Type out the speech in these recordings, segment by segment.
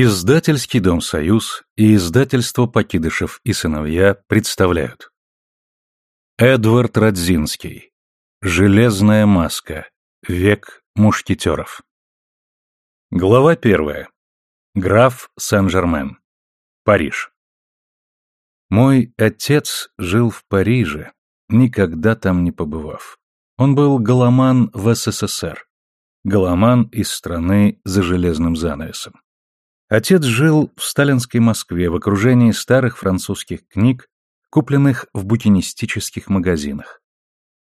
Издательский дом «Союз» и издательство «Покидышев и сыновья» представляют. Эдвард Радзинский. Железная маска. Век мушкетеров. Глава первая. Граф Сен-Жермен. Париж. Мой отец жил в Париже, никогда там не побывав. Он был голоман в СССР. Голоман из страны за железным занавесом. Отец жил в сталинской Москве в окружении старых французских книг, купленных в букинистических магазинах.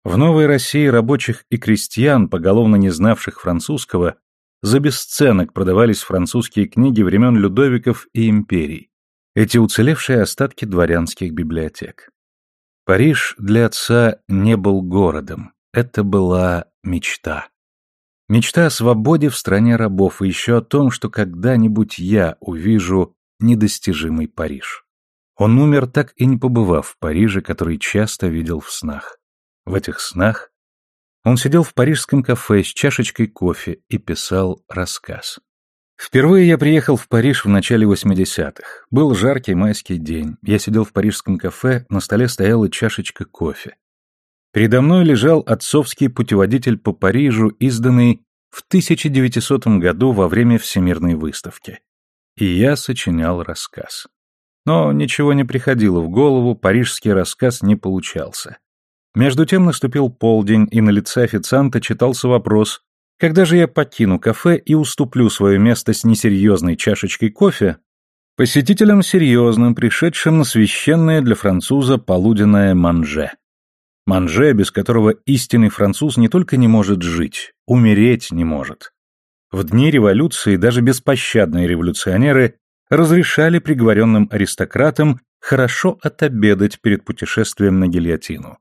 В Новой России рабочих и крестьян, поголовно не знавших французского, за бесценок продавались французские книги времен Людовиков и империй, эти уцелевшие остатки дворянских библиотек. Париж для отца не был городом, это была мечта. Мечта о свободе в стране рабов и еще о том, что когда-нибудь я увижу недостижимый Париж. Он умер, так и не побывав в Париже, который часто видел в снах. В этих снах он сидел в парижском кафе с чашечкой кофе и писал рассказ. Впервые я приехал в Париж в начале 80-х. Был жаркий майский день. Я сидел в парижском кафе, на столе стояла чашечка кофе. Передо мной лежал отцовский путеводитель по Парижу, изданный в 1900 году во время Всемирной выставки. И я сочинял рассказ. Но ничего не приходило в голову, парижский рассказ не получался. Между тем наступил полдень, и на лице официанта читался вопрос, когда же я покину кафе и уступлю свое место с несерьезной чашечкой кофе посетителям серьезным, пришедшим на священное для француза полуденное манже. Манже, без которого истинный француз не только не может жить, умереть не может. В дни революции даже беспощадные революционеры разрешали приговоренным аристократам хорошо отобедать перед путешествием на гильотину.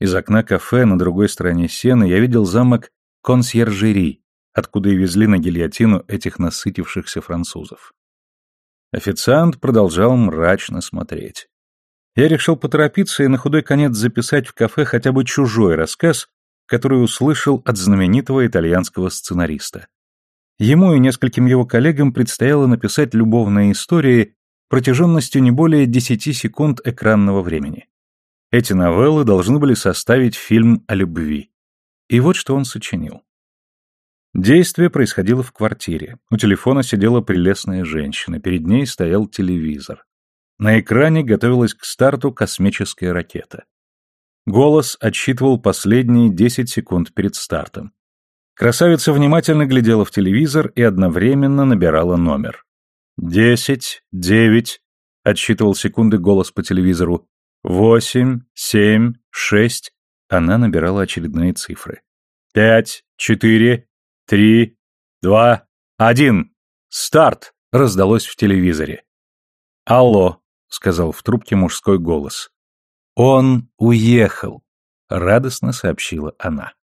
Из окна кафе на другой стороне сены я видел замок Консьержери, откуда и везли на гильотину этих насытившихся французов. Официант продолжал мрачно смотреть. Я решил поторопиться и на худой конец записать в кафе хотя бы чужой рассказ, который услышал от знаменитого итальянского сценариста. Ему и нескольким его коллегам предстояло написать любовные истории протяженностью не более 10 секунд экранного времени. Эти новеллы должны были составить фильм о любви. И вот что он сочинил. Действие происходило в квартире. У телефона сидела прелестная женщина, перед ней стоял телевизор. На экране готовилась к старту космическая ракета. Голос отсчитывал последние 10 секунд перед стартом. Красавица внимательно глядела в телевизор и одновременно набирала номер. «Десять, девять», — отсчитывал секунды голос по телевизору. «Восемь, семь, шесть». Она набирала очередные цифры. «Пять, четыре, три, два, один. Старт!» — раздалось в телевизоре. «Алло», — сказал в трубке мужской голос. «Он уехал», — радостно сообщила она.